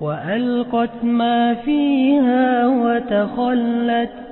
وألقت ما فيها وتخلت